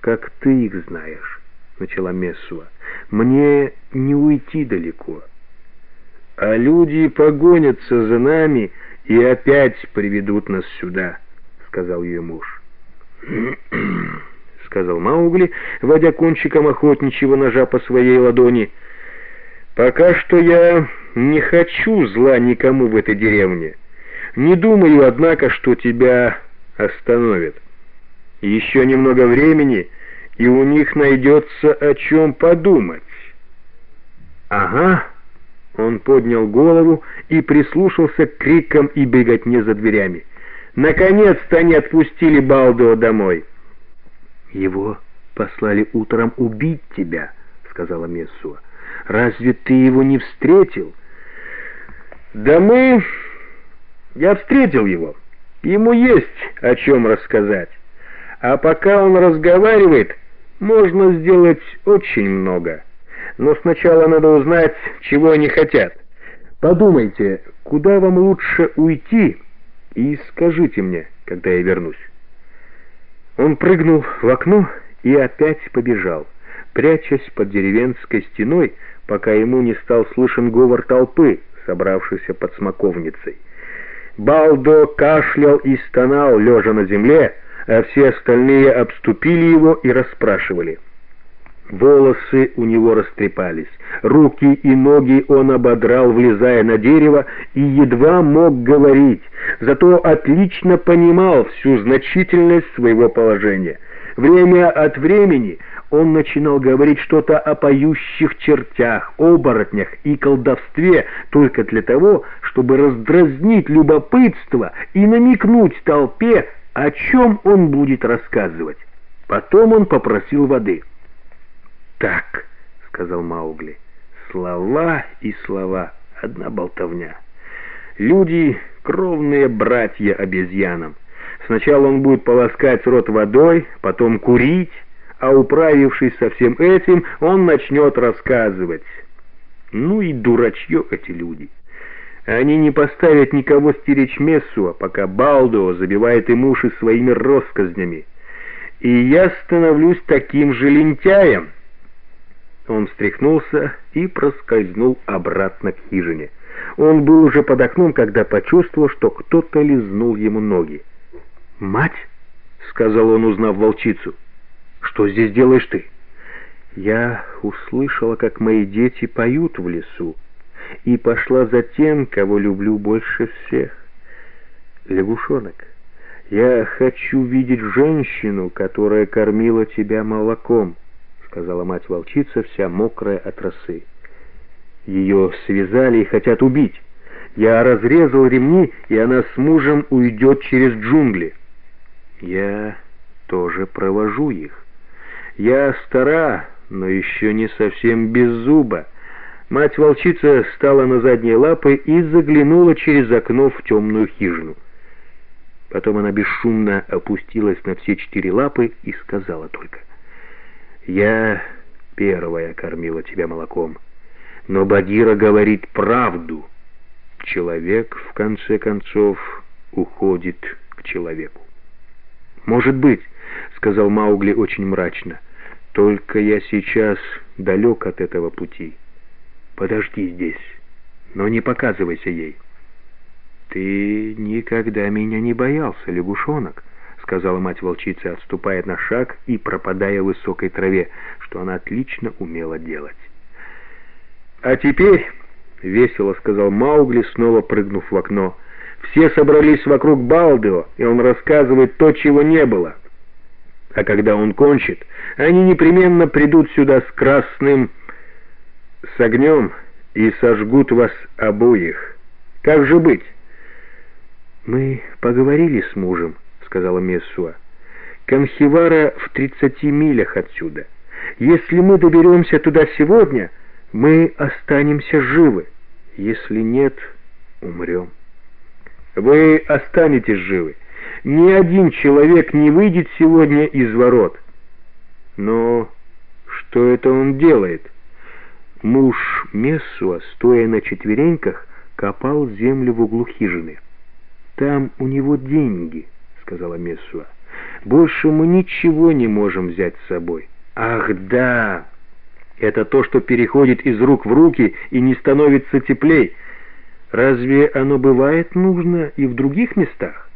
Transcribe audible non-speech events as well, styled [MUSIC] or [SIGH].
как ты их знаешь», — начала Мессуа. «Мне не уйти далеко. А люди погонятся за нами и опять приведут нас сюда», — сказал ее муж. [CLEARS THROAT] — сказал Маугли, водя кончиком охотничьего ножа по своей ладони. «Пока что я не хочу зла никому в этой деревне. Не думаю, однако, что тебя остановят. Еще немного времени, и у них найдется о чем подумать». «Ага». Он поднял голову и прислушался к крикам и беготне за дверями. Наконец-то они отпустили Балдуа домой. «Его послали утром убить тебя», — сказала Мессуа. «Разве ты его не встретил?» «Да мы... Я встретил его. Ему есть о чем рассказать. А пока он разговаривает, можно сделать очень много. Но сначала надо узнать, чего они хотят. Подумайте, куда вам лучше уйти, и скажите мне, когда я вернусь». Он прыгнул в окно и опять побежал, прячась под деревенской стеной, пока ему не стал слышен говор толпы, собравшейся под смоковницей. Балдо кашлял и стонал, лежа на земле, а все остальные обступили его и расспрашивали — Волосы у него растрепались, руки и ноги он ободрал, влезая на дерево, и едва мог говорить, зато отлично понимал всю значительность своего положения. Время от времени он начинал говорить что-то о поющих чертях, оборотнях и колдовстве только для того, чтобы раздразнить любопытство и намекнуть толпе, о чем он будет рассказывать. Потом он попросил воды — так», — сказал Маугли. «Слова и слова, одна болтовня. Люди — кровные братья обезьянам. Сначала он будет полоскать рот водой, потом курить, а управившись со всем этим, он начнет рассказывать. Ну и дурачье эти люди». Они не поставят никого стеречь Мессуа, пока Балдо забивает им уши своими россказнями. И я становлюсь таким же лентяем». Он встряхнулся и проскользнул обратно к хижине. Он был уже под окном, когда почувствовал, что кто-то лизнул ему ноги. «Мать!» — сказал он, узнав волчицу. «Что здесь делаешь ты?» «Я услышала, как мои дети поют в лесу, и пошла за тем, кого люблю больше всех. Лягушонок, я хочу видеть женщину, которая кормила тебя молоком» сказала мать-волчица, вся мокрая от росы. Ее связали и хотят убить. Я разрезал ремни, и она с мужем уйдет через джунгли. Я тоже провожу их. Я стара, но еще не совсем без зуба. Мать-волчица стала на задние лапы и заглянула через окно в темную хижину. Потом она бесшумно опустилась на все четыре лапы и сказала только — я первая кормила тебя молоком. Но Багира говорит правду. Человек, в конце концов, уходит к человеку. «Может быть», — сказал Маугли очень мрачно, — «только я сейчас далек от этого пути. Подожди здесь, но не показывайся ей». «Ты никогда меня не боялся, лягушонок», — сказала мать-волчица, отступая на шаг и пропадая в высокой траве, что она отлично умела делать. «А теперь...» — весело сказал Маугли, снова прыгнув в окно. «Все собрались вокруг Балдео, и он рассказывает то, чего не было. А когда он кончит, они непременно придут сюда с красным... с огнем и сожгут вас обоих. Как же быть?» «Мы поговорили с мужем», сказала Мессуа. «Канхивара в тридцати милях отсюда. Если мы доберемся туда сегодня, мы останемся живы. Если нет, умрем». «Вы останетесь живы. Ни один человек не выйдет сегодня из ворот». «Но что это он делает?» Муж Мессуа, стоя на четвереньках, копал землю в углу хижины. «Там у него деньги» сказала Мессуа. Больше мы ничего не можем взять с собой. Ах, да! Это то, что переходит из рук в руки и не становится теплей. Разве оно бывает нужно и в других местах?